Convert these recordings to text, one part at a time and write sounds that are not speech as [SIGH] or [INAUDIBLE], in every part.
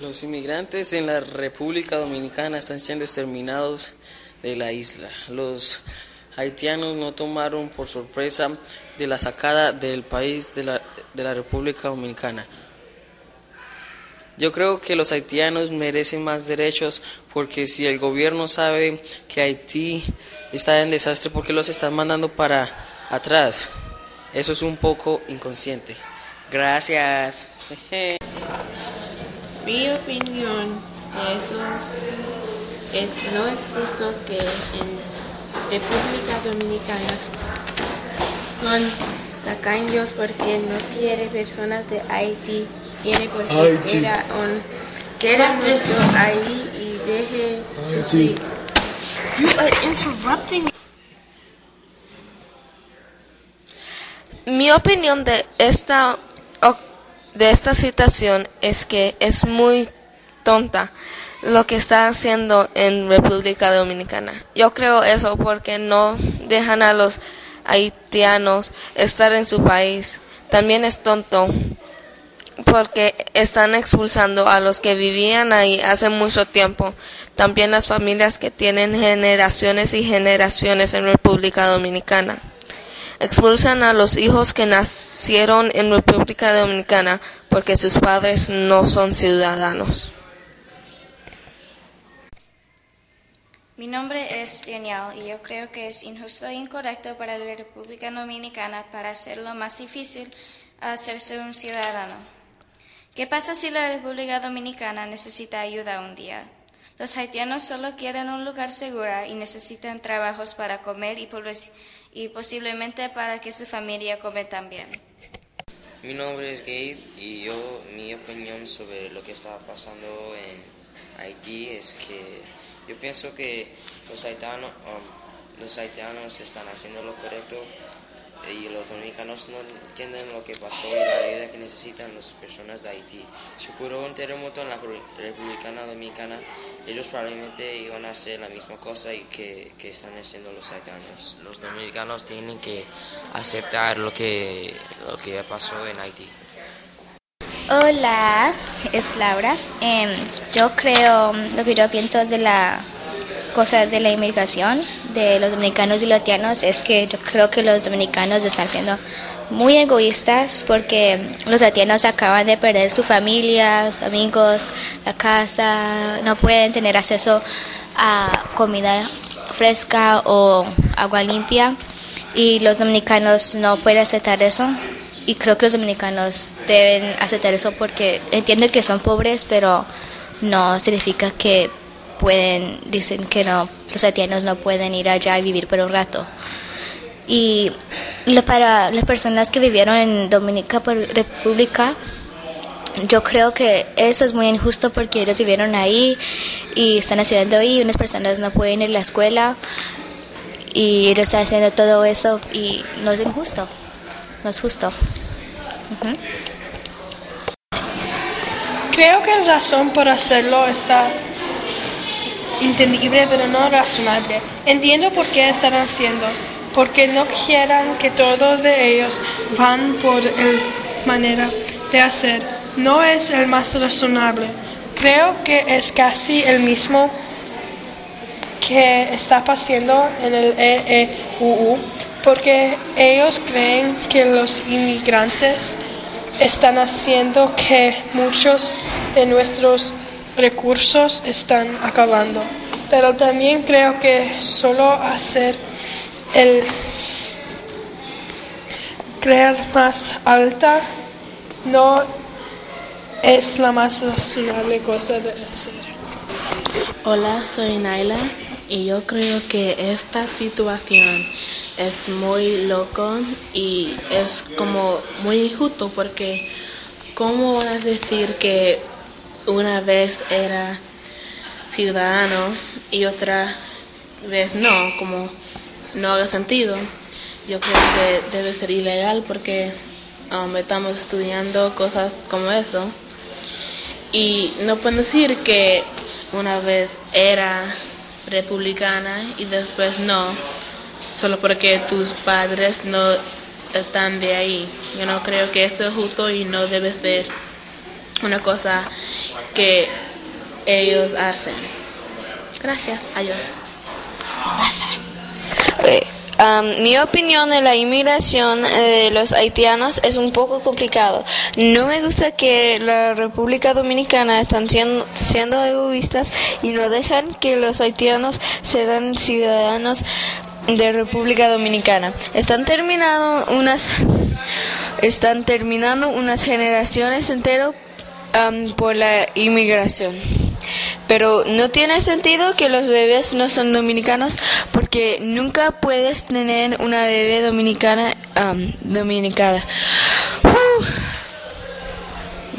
Los inmigrantes en la República Dominicana están siendo exterminados de la isla. Los haitianos no tomaron por sorpresa de la sacada del país de la, de la República Dominicana. Yo creo que los haitianos merecen más derechos porque si el gobierno sabe que Haití está en desastre, ¿por qué los están mandando para atrás? Eso es un poco inconsciente. Gracias. [LAUGHS] Mi opinión de eso es no es justo que en República Dominicana son tacaños porque no quiere personas de Haití, tiene era un ahí y deje sufrir. You are interrupting me. Mi opinión de esta de esta situación es que es muy tonta lo que está haciendo en República Dominicana. Yo creo eso porque no dejan a los haitianos estar en su país. También es tonto porque están expulsando a los que vivían ahí hace mucho tiempo. También las familias que tienen generaciones y generaciones en República Dominicana expulsan a los hijos que nacieron en República Dominicana porque sus padres no son ciudadanos. Mi nombre es Daniel y yo creo que es injusto e incorrecto para la República Dominicana para hacerlo más difícil hacerse un ciudadano. ¿Qué pasa si la República Dominicana necesita ayuda un día? Los haitianos solo quieren un lugar seguro y necesitan trabajos para comer y, pobres- y posiblemente para que su familia come también. Mi nombre es Gabe y yo, mi opinión sobre lo que está pasando en Haití es que yo pienso que los haitianos, um, los haitianos están haciendo lo correcto y los dominicanos no entienden lo que pasó y la ayuda que necesitan las personas de Haití. Si ocurrió un terremoto en la República Dominicana, ellos probablemente iban a hacer la misma cosa y que, que están haciendo los haitianos. Los dominicanos tienen que aceptar lo que, lo que pasó en Haití. Hola, es Laura. Em, yo creo, lo que yo pienso de la cosa de la inmigración de los dominicanos y latinos es que yo creo que los dominicanos están siendo muy egoístas porque los latinos acaban de perder su familia, sus amigos, la casa, no pueden tener acceso a comida fresca o agua limpia y los dominicanos no pueden aceptar eso y creo que los dominicanos deben aceptar eso porque entiendo que son pobres pero no significa que pueden dicen que no los haitianos no pueden ir allá y vivir por un rato y lo- para las personas que vivieron en Dominica República yo creo que eso es muy injusto porque ellos vivieron ahí y están estudiando ahí unas personas no pueden ir a la escuela y ellos están haciendo todo eso y no es injusto, no es justo. Creo que la razón por hacerlo está entendible, pero no razonable. Entiendo por qué están haciendo, porque no quieran que todos de ellos van por el manera de hacer. No es el más razonable. Creo que es casi el mismo que está pasando en el EEUU, porque ellos creen que los inmigrantes están haciendo que muchos de nuestros recursos están acabando. Pero también creo que solo hacer el creer más alta no es la más razonable cosa de hacer. Hola, soy Naila y yo creo que esta situación es muy loco y es como muy injusto porque ¿cómo van a decir que una vez era ciudadano y otra vez no? Como no haga sentido. Yo creo que debe ser ilegal porque um, estamos estudiando cosas como eso. Y no pueden decir que una vez era republicana y después no, solo porque tus padres no están de ahí. Yo no creo que eso es justo y no debe ser una cosa que ellos hacen. Gracias, adiós. Um, mi opinión de la inmigración eh, de los haitianos es un poco complicado. No me gusta que la República Dominicana están siendo, siendo egoístas y no dejan que los haitianos sean ciudadanos de República Dominicana. Están terminando unas están terminando unas generaciones enteras um, por la inmigración. Pero no tiene sentido que los bebés no son dominicanos porque nunca puedes tener una bebé dominicana um, dominicana. Uh.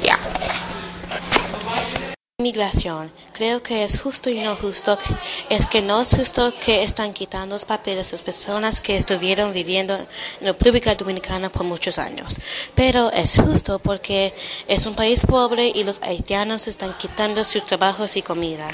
Ya. Inmigración. Creo que es justo y no justo. Es que no es justo que están quitando los papeles de las personas que estuvieron viviendo en la República Dominicana por muchos años. Pero es justo porque es un país pobre y los haitianos están quitando sus trabajos y comida.